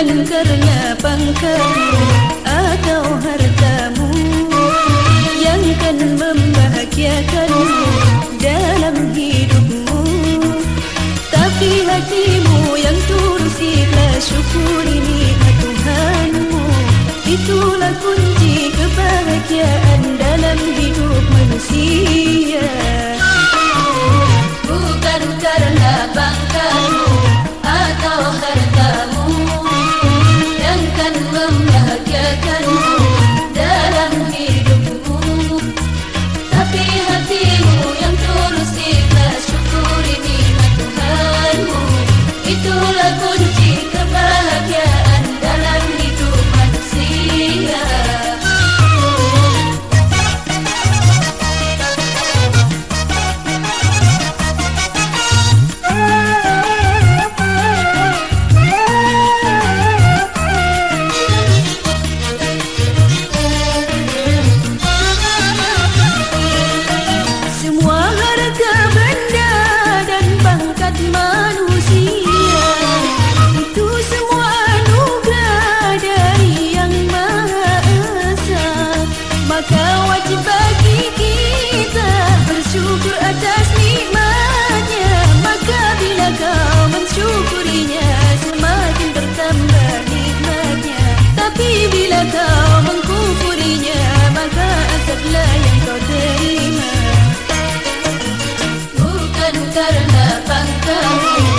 Bukan karena pangkamu atau hartamu yang kan membahagiakanmu dalam hidupmu. Tapi hatimu yang tulus ikhlas syukur ini Tuhanmu itulah kunci kebahagiaan dalam hidup manusia. Bukan karena pangkamu atau hartamu Kunci keperahlakan dalam hidup manusia. Semua harga benda dan Terima manusia. fantasia.